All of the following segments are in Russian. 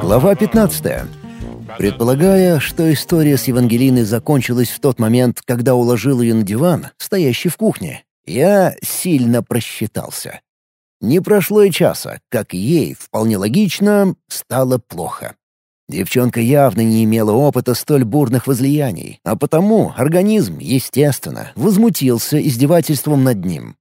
Глава 15. Предполагая, что история с Евангелиной закончилась в тот момент, когда уложил ее на диван, стоящий в кухне, я сильно просчитался. Не прошло и часа, как ей, вполне логично, стало плохо. Девчонка явно не имела опыта столь бурных возлияний, а потому организм, естественно, возмутился издевательством над ним.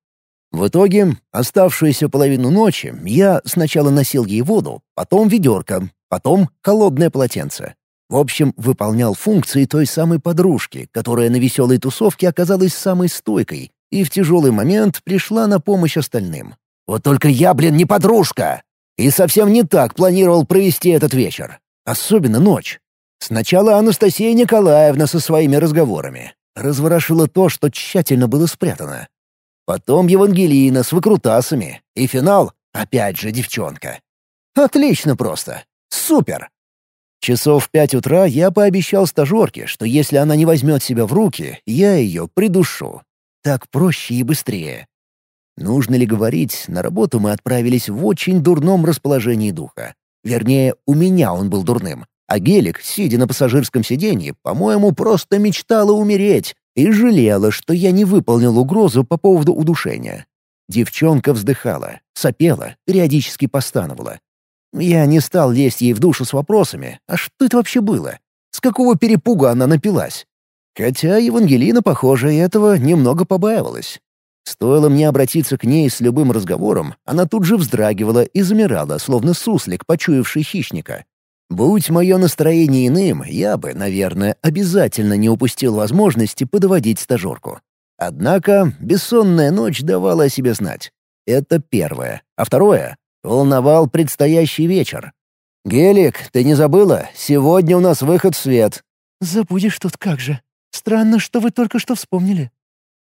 В итоге, оставшуюся половину ночи я сначала носил ей воду, потом ведерко, потом холодное полотенце. В общем, выполнял функции той самой подружки, которая на веселой тусовке оказалась самой стойкой и в тяжелый момент пришла на помощь остальным. Вот только я, блин, не подружка! И совсем не так планировал провести этот вечер. Особенно ночь. Сначала Анастасия Николаевна со своими разговорами. Разворошила то, что тщательно было спрятано. Потом Евангелина с выкрутасами. И финал — опять же девчонка. Отлично просто. Супер! Часов в пять утра я пообещал стажерке, что если она не возьмет себя в руки, я ее придушу. Так проще и быстрее. Нужно ли говорить, на работу мы отправились в очень дурном расположении духа. Вернее, у меня он был дурным. А Гелик, сидя на пассажирском сиденье, по-моему, просто мечтала умереть и жалела, что я не выполнил угрозу по поводу удушения. Девчонка вздыхала, сопела, периодически постановала. Я не стал лезть ей в душу с вопросами, а что это вообще было? С какого перепуга она напилась? Хотя Евангелина, похоже, этого немного побаивалась. Стоило мне обратиться к ней с любым разговором, она тут же вздрагивала и замирала, словно суслик, почуявший хищника. Будь мое настроение иным, я бы, наверное, обязательно не упустил возможности подводить стажерку. Однако бессонная ночь давала о себе знать. Это первое. А второе — волновал предстоящий вечер. «Гелик, ты не забыла? Сегодня у нас выход в свет». «Забудешь тут как же. Странно, что вы только что вспомнили».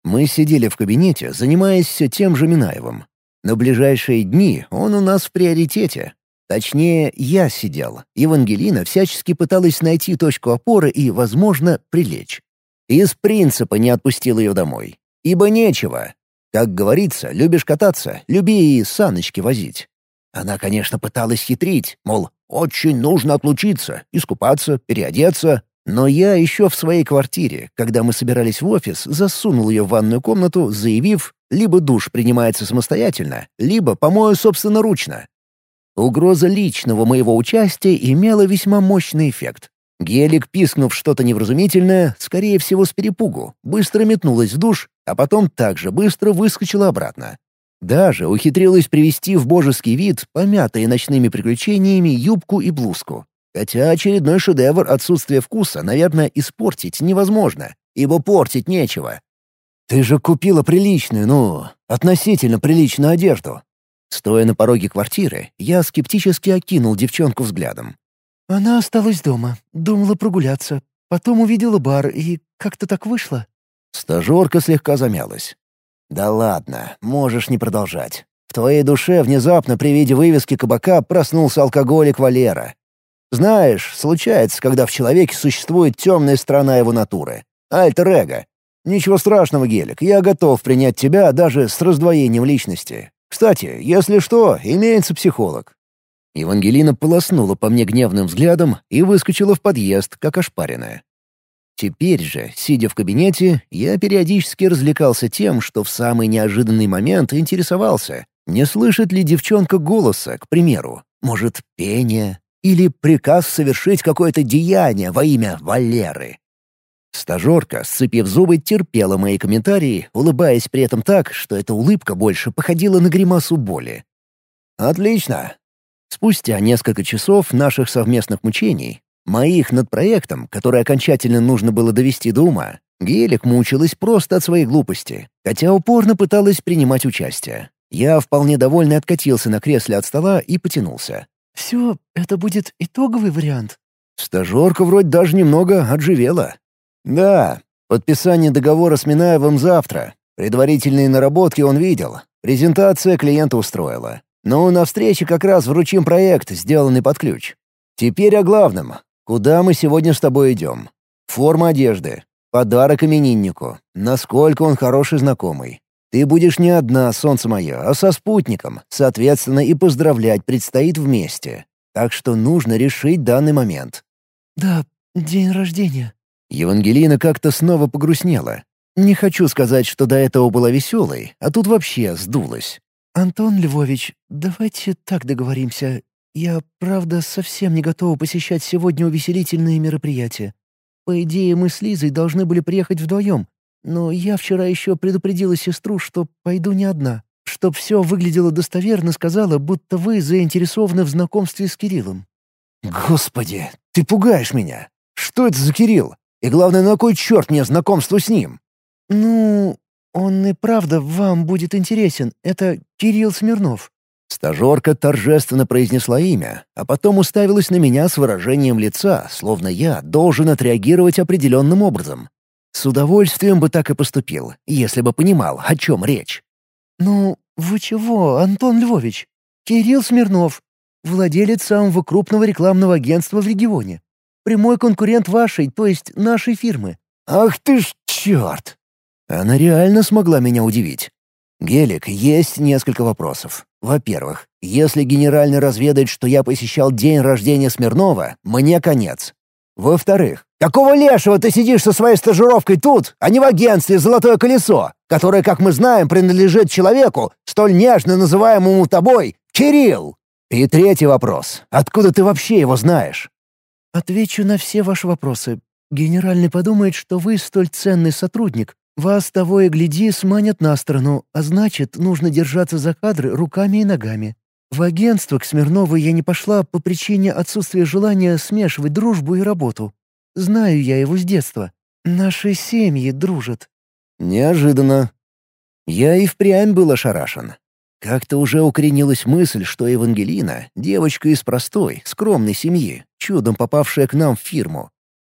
Мы сидели в кабинете, занимаясь все тем же Минаевым. На ближайшие дни он у нас в приоритете. Точнее, я сидел. Евангелина всячески пыталась найти точку опоры и, возможно, прилечь. Из принципа не отпустил ее домой. Ибо нечего. Как говорится, любишь кататься, люби и саночки возить. Она, конечно, пыталась хитрить, мол, очень нужно отлучиться, искупаться, переодеться, но я еще в своей квартире, когда мы собирались в офис, засунул ее в ванную комнату, заявив, либо душ принимается самостоятельно, либо помою собственноручно. Угроза личного моего участия имела весьма мощный эффект. Гелик, пискнув что-то невразумительное, скорее всего с перепугу, быстро метнулась в душ, а потом также быстро выскочила обратно. Даже ухитрилась привести в божеский вид помятые ночными приключениями юбку и блузку. Хотя очередной шедевр отсутствия вкуса, наверное, испортить невозможно, ибо портить нечего. «Ты же купила приличную, ну, относительно приличную одежду». Стоя на пороге квартиры, я скептически окинул девчонку взглядом. «Она осталась дома, думала прогуляться. Потом увидела бар, и как-то так вышло». Стажерка слегка замялась. «Да ладно, можешь не продолжать. В твоей душе внезапно при виде вывески кабака проснулся алкоголик Валера. Знаешь, случается, когда в человеке существует темная сторона его натуры. Альтер-эго. Ничего страшного, Гелик, я готов принять тебя даже с раздвоением личности. Кстати, если что, имеется психолог». Евангелина полоснула по мне гневным взглядом и выскочила в подъезд, как ошпаренная. Теперь же, сидя в кабинете, я периодически развлекался тем, что в самый неожиданный момент интересовался, не слышит ли девчонка голоса, к примеру. Может, пение, или приказ совершить какое-то деяние во имя Валеры. Стажерка, сцепив зубы, терпела мои комментарии, улыбаясь при этом так, что эта улыбка больше походила на гримасу боли. «Отлично!» Спустя несколько часов наших совместных мучений, моих над проектом, который окончательно нужно было довести до ума, Гелик мучилась просто от своей глупости, хотя упорно пыталась принимать участие. Я вполне довольный откатился на кресле от стола и потянулся. «Все, это будет итоговый вариант?» Стажерка вроде даже немного отживела. «Да, подписание договора с Минаевым завтра. Предварительные наработки он видел. Презентация клиента устроила. Но на встрече как раз вручим проект, сделанный под ключ. Теперь о главном. Куда мы сегодня с тобой идем? форма одежды, подарок имениннику, насколько он хороший знакомый. Ты будешь не одна, солнце мое, а со спутником, соответственно, и поздравлять предстоит вместе. Так что нужно решить данный момент». «Да, день рождения». Евангелина как-то снова погрустнела. Не хочу сказать, что до этого была веселой, а тут вообще сдулась. «Антон Львович, давайте так договоримся. Я, правда, совсем не готова посещать сегодня увеселительные мероприятия. По идее, мы с Лизой должны были приехать вдвоем, но я вчера еще предупредила сестру, что пойду не одна. Чтоб все выглядело достоверно, сказала, будто вы заинтересованы в знакомстве с Кириллом». «Господи, ты пугаешь меня! Что это за Кирилл? И главное, на кой черт мне знакомство с ним?» «Ну, он и правда вам будет интересен. Это Кирилл Смирнов». Стажерка торжественно произнесла имя, а потом уставилась на меня с выражением лица, словно я должен отреагировать определенным образом. С удовольствием бы так и поступил, если бы понимал, о чем речь. «Ну, вы чего, Антон Львович? Кирилл Смирнов, владелец самого крупного рекламного агентства в регионе. Прямой конкурент вашей, то есть нашей фирмы». «Ах ты ж черт!» Она реально смогла меня удивить. «Гелик, есть несколько вопросов. Во-первых, если генеральный разведает, что я посещал день рождения Смирнова, мне конец. Во-вторых, какого лешего ты сидишь со своей стажировкой тут, а не в агентстве «Золотое колесо», которое, как мы знаем, принадлежит человеку, столь нежно называемому тобой Кирилл? И третий вопрос. Откуда ты вообще его знаешь? Отвечу на все ваши вопросы. Генеральный подумает, что вы столь ценный сотрудник, вас того и гляди сманят на сторону, а значит, нужно держаться за кадры руками и ногами. В агентство к Смирнову я не пошла по причине отсутствия желания смешивать дружбу и работу. Знаю я его с детства. Наши семьи дружат». Неожиданно. Я и впрямь был ошарашен. Как-то уже укоренилась мысль, что Евангелина — девочка из простой, скромной семьи, чудом попавшая к нам в фирму.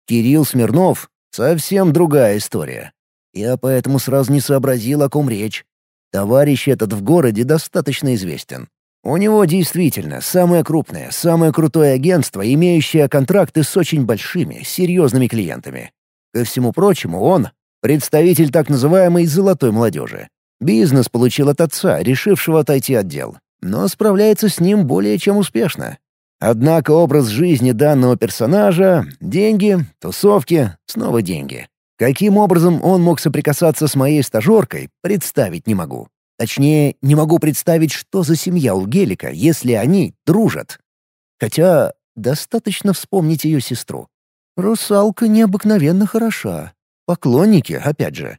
Кирилл Смирнов — совсем другая история. Я поэтому сразу не сообразил, о ком речь. Товарищ этот в городе достаточно известен. У него действительно самое крупное, самое крутое агентство, имеющее контракты с очень большими, серьезными клиентами. Ко всему прочему, он — представитель так называемой «золотой молодежи». Бизнес получил от отца, решившего отойти от дел, но справляется с ним более чем успешно. Однако образ жизни данного персонажа — деньги, тусовки, снова деньги. Каким образом он мог соприкасаться с моей стажеркой, представить не могу. Точнее, не могу представить, что за семья у Гелика, если они дружат. Хотя достаточно вспомнить ее сестру. Русалка необыкновенно хороша. Поклонники, опять же.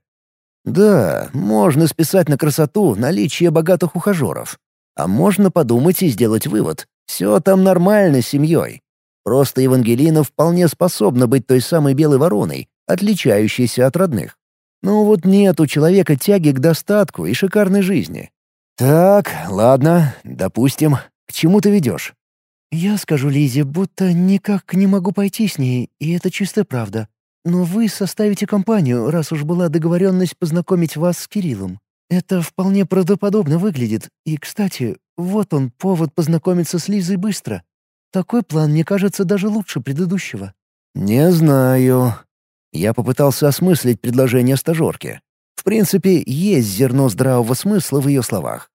Да, можно списать на красоту наличие богатых ухажеров. А можно подумать и сделать вывод. Все там нормально с семьей. Просто Евангелина вполне способна быть той самой белой вороной, отличающийся от родных. Но вот нет у человека тяги к достатку и шикарной жизни. Так, ладно, допустим. К чему ты ведешь? Я скажу Лизе, будто никак не могу пойти с ней, и это чистая правда. Но вы составите компанию, раз уж была договоренность познакомить вас с Кириллом. Это вполне правдоподобно выглядит. И, кстати, вот он, повод познакомиться с Лизой быстро. Такой план мне кажется даже лучше предыдущего. «Не знаю», я попытался осмыслить предложение стажерки. В принципе, есть зерно здравого смысла в ее словах.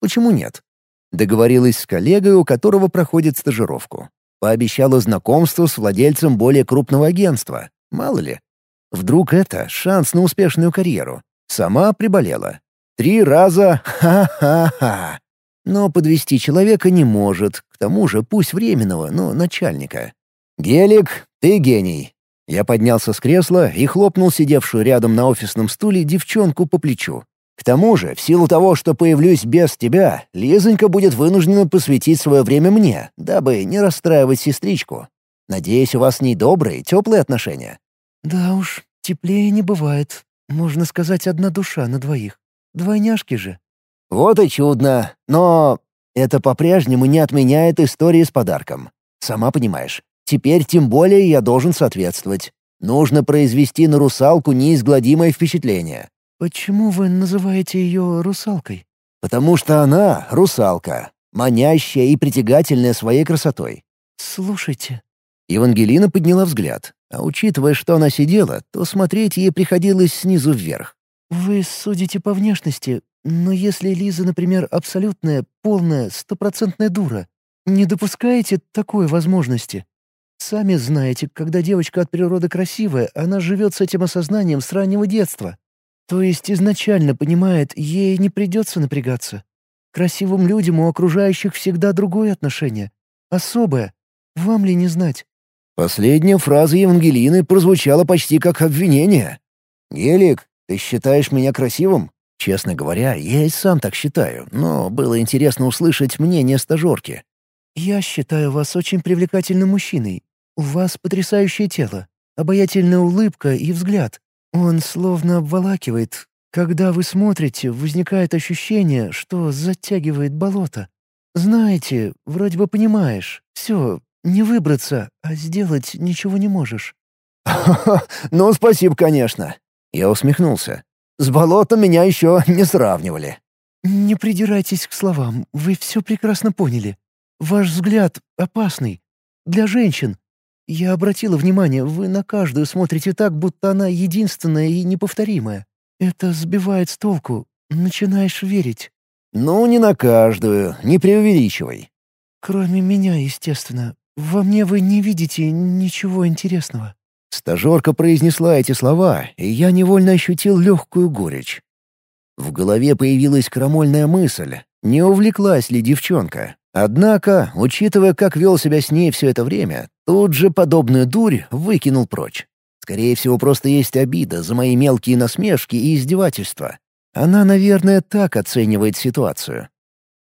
Почему нет? Договорилась с коллегой, у которого проходит стажировку. Пообещала знакомство с владельцем более крупного агентства. Мало ли. Вдруг это шанс на успешную карьеру. Сама приболела. Три раза ха-ха-ха. Но подвести человека не может, к тому же пусть временного, но начальника. «Гелик, ты гений. Я поднялся с кресла и хлопнул сидевшую рядом на офисном стуле девчонку по плечу. К тому же, в силу того, что появлюсь без тебя, Лизонька будет вынуждена посвятить свое время мне, дабы не расстраивать сестричку. Надеюсь, у вас с ней добрые, теплые отношения». «Да уж, теплее не бывает. Можно сказать, одна душа на двоих. Двойняшки же». «Вот и чудно. Но это по-прежнему не отменяет истории с подарком. Сама понимаешь, Теперь тем более я должен соответствовать. Нужно произвести на русалку неизгладимое впечатление. «Почему вы называете ее русалкой?» «Потому что она — русалка, манящая и притягательная своей красотой». «Слушайте». Евангелина подняла взгляд. А учитывая, что она сидела, то смотреть ей приходилось снизу вверх. «Вы судите по внешности, но если Лиза, например, абсолютная, полная, стопроцентная дура, не допускаете такой возможности? Сами знаете, когда девочка от природы красивая, она живет с этим осознанием с раннего детства. То есть изначально понимает, ей не придется напрягаться. Красивым людям у окружающих всегда другое отношение. Особое. Вам ли не знать? Последняя фраза Евангелины прозвучала почти как обвинение. «Гелик, ты считаешь меня красивым?» Честно говоря, я и сам так считаю, но было интересно услышать мнение стажерки. «Я считаю вас очень привлекательным мужчиной. У вас потрясающее тело, обаятельная улыбка и взгляд. Он словно обволакивает. Когда вы смотрите, возникает ощущение, что затягивает болото. Знаете, вроде бы понимаешь, все, не выбраться, а сделать ничего не можешь». «Ну, спасибо, конечно». Я усмехнулся. «С болотом меня еще не сравнивали». «Не придирайтесь к словам, вы все прекрасно поняли. Ваш взгляд опасный. Для женщин. Я обратила внимание, вы на каждую смотрите так, будто она единственная и неповторимая. Это сбивает с толку. Начинаешь верить. Ну, не на каждую, не преувеличивай. Кроме меня, естественно. Во мне вы не видите ничего интересного. Стажерка произнесла эти слова, и я невольно ощутил легкую горечь. В голове появилась крамольная мысль, не увлеклась ли девчонка. Однако, учитывая, как вел себя с ней все это время, тут же подобную дурь выкинул прочь. Скорее всего, просто есть обида за мои мелкие насмешки и издевательства. Она, наверное, так оценивает ситуацию.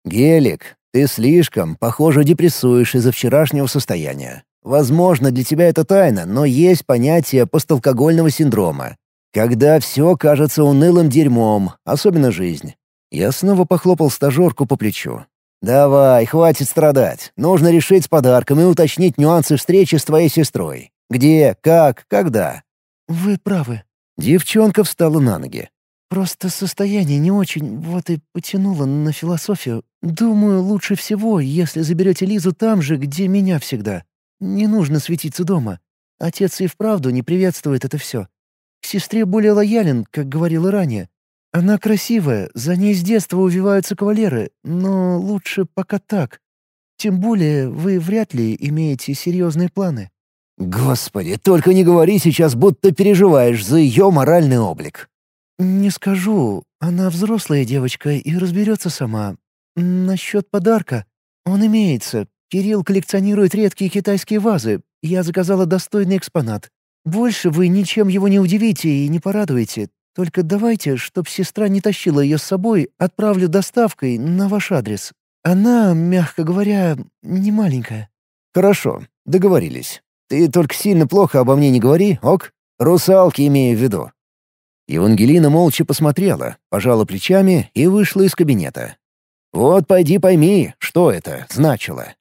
«Гелик, ты слишком, похоже, депрессуешь из-за вчерашнего состояния. Возможно, для тебя это тайна, но есть понятие посталкогольного синдрома. Когда все кажется унылым дерьмом, особенно жизнь. Я снова похлопал стажерку по плечу. «Давай, хватит страдать. Нужно решить с подарком и уточнить нюансы встречи с твоей сестрой. Где, как, когда». «Вы правы». Девчонка встала на ноги. «Просто состояние не очень, вот и потянуло на философию. Думаю, лучше всего, если заберете Лизу там же, где меня всегда. Не нужно светиться дома. Отец и вправду не приветствует это все. К сестре более лоялен, как говорила ранее. Она красивая, за ней с детства увиваются кавалеры, но лучше пока так. Тем более вы вряд ли имеете серьезные планы». «Господи, только не говори сейчас, будто переживаешь за ее моральный облик». «Не скажу. Она взрослая девочка и разберется сама. Насчет подарка. Он имеется. Кирилл коллекционирует редкие китайские вазы. Я заказала достойный экспонат. Больше вы ничем его не удивите и не порадуете. Только давайте, чтоб сестра не тащила ее с собой, отправлю доставкой на ваш адрес. Она, мягко говоря, не маленькая». «Хорошо, договорились. Ты только сильно плохо обо мне не говори, ок? Русалки имею в виду». Евангелина молча посмотрела, пожала плечами и вышла из кабинета. «Вот пойди пойми, что это значило».